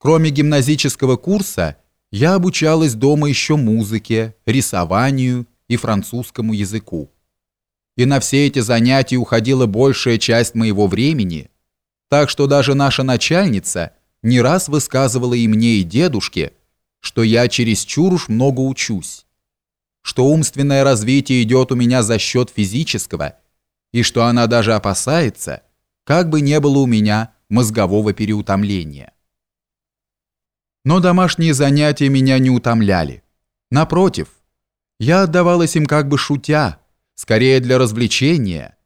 Кроме гимназического курса, я обучалась дома еще музыке, рисованию и французскому языку. И на все эти занятия уходила большая часть моего времени, так что даже наша начальница не раз высказывала и мне, и дедушке, что я чересчур уж много учусь, что умственное развитие идет у меня за счет физического, и что она даже опасается, как бы не было у меня мозгового переутомления. Но домашние занятия меня не утомляли. Напротив, я отдавалась им как бы шутя, скорее для развлечения,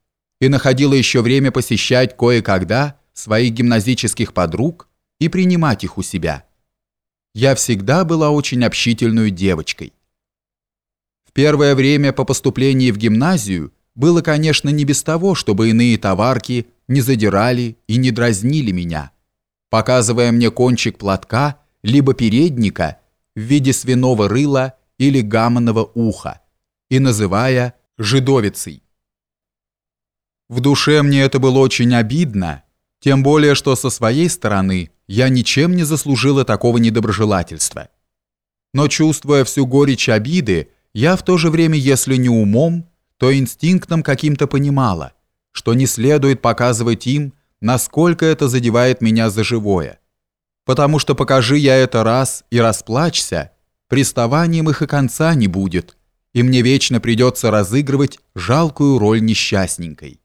и находила еще время посещать кое-когда своих гимназических подруг и принимать их у себя. Я всегда была очень общительной девочкой. В первое время по поступлении в гимназию было, конечно, не без того, чтобы иные товарки не задирали и не дразнили меня, показывая мне кончик платка либо передника в виде свиного рыла или гамонного уха и называя жидовицей. В душе мне это было очень обидно, тем более, что со своей стороны я ничем не заслужила такого недоброжелательства. Но чувствуя всю горечь обиды, я в то же время, если не умом, то инстинктом каким-то понимала, что не следует показывать им, насколько это задевает меня за живое. Потому что покажи я это раз и расплачься, приставанием их и конца не будет, и мне вечно придется разыгрывать жалкую роль несчастненькой.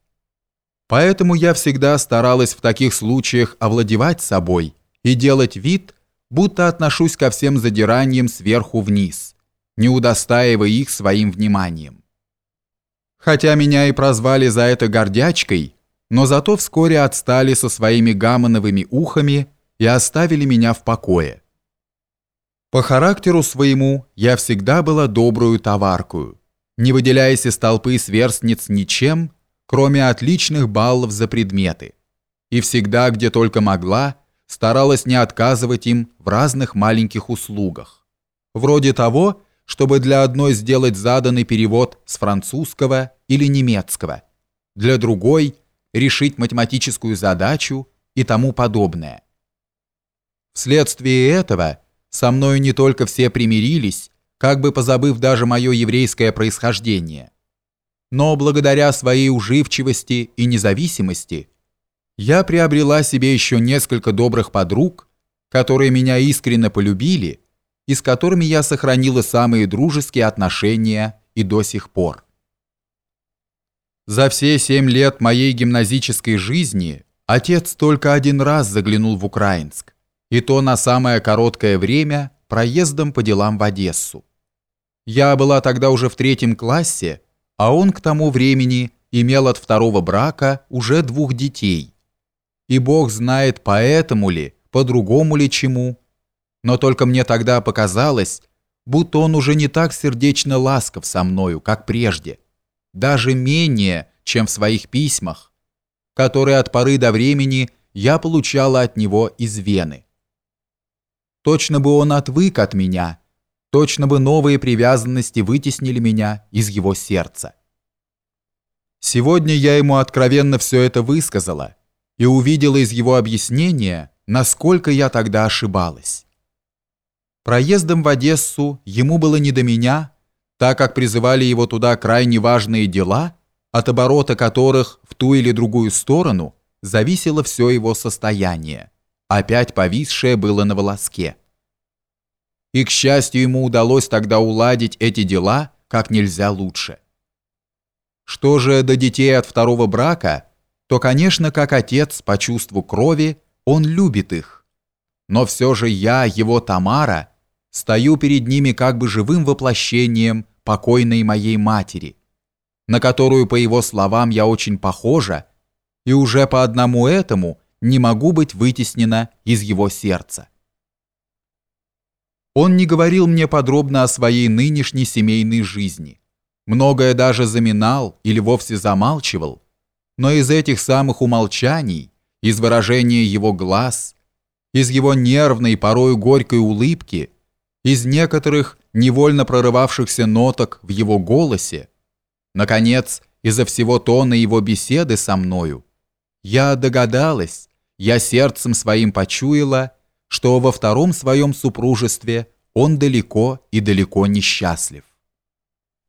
Поэтому я всегда старалась в таких случаях овладевать собой и делать вид, будто отношусь ко всем задираниям сверху вниз, не удостаивая их своим вниманием. Хотя меня и прозвали за это гордячкой, но зато вскоре отстали со своими гамоновыми ухами и оставили меня в покое. По характеру своему я всегда была добрую товаркую, не выделяясь из толпы сверстниц ничем, кроме отличных баллов за предметы, и всегда, где только могла, старалась не отказывать им в разных маленьких услугах, вроде того, чтобы для одной сделать заданный перевод с французского или немецкого, для другой решить математическую задачу и тому подобное. Вследствие этого – со мною не только все примирились, как бы позабыв даже мое еврейское происхождение, но благодаря своей уживчивости и независимости я приобрела себе еще несколько добрых подруг, которые меня искренне полюбили и с которыми я сохранила самые дружеские отношения и до сих пор. За все семь лет моей гимназической жизни отец только один раз заглянул в Украинск и то на самое короткое время проездом по делам в Одессу. Я была тогда уже в третьем классе, а он к тому времени имел от второго брака уже двух детей. И Бог знает, поэтому ли, по-другому ли чему. Но только мне тогда показалось, будто он уже не так сердечно ласков со мною, как прежде, даже менее, чем в своих письмах, которые от поры до времени я получала от него из Вены. Точно бы он отвык от меня, точно бы новые привязанности вытеснили меня из его сердца. Сегодня я ему откровенно все это высказала и увидела из его объяснения, насколько я тогда ошибалась. Проездом в Одессу ему было не до меня, так как призывали его туда крайне важные дела, от оборота которых в ту или другую сторону зависело все его состояние опять повисшее было на волоске. И, к счастью, ему удалось тогда уладить эти дела как нельзя лучше. Что же до детей от второго брака, то, конечно, как отец по чувству крови, он любит их. Но все же я, его Тамара, стою перед ними как бы живым воплощением покойной моей матери, на которую, по его словам, я очень похожа, и уже по одному этому – не могу быть вытеснена из его сердца. Он не говорил мне подробно о своей нынешней семейной жизни. Многое даже заминал или вовсе замалчивал, но из этих самых умолчаний, из выражения его глаз, из его нервной, порою горькой улыбки, из некоторых невольно прорывавшихся ноток в его голосе, наконец, из-за всего тона его беседы со мною, я догадалась, я сердцем своим почуяла, что во втором своем супружестве он далеко и далеко несчастлив.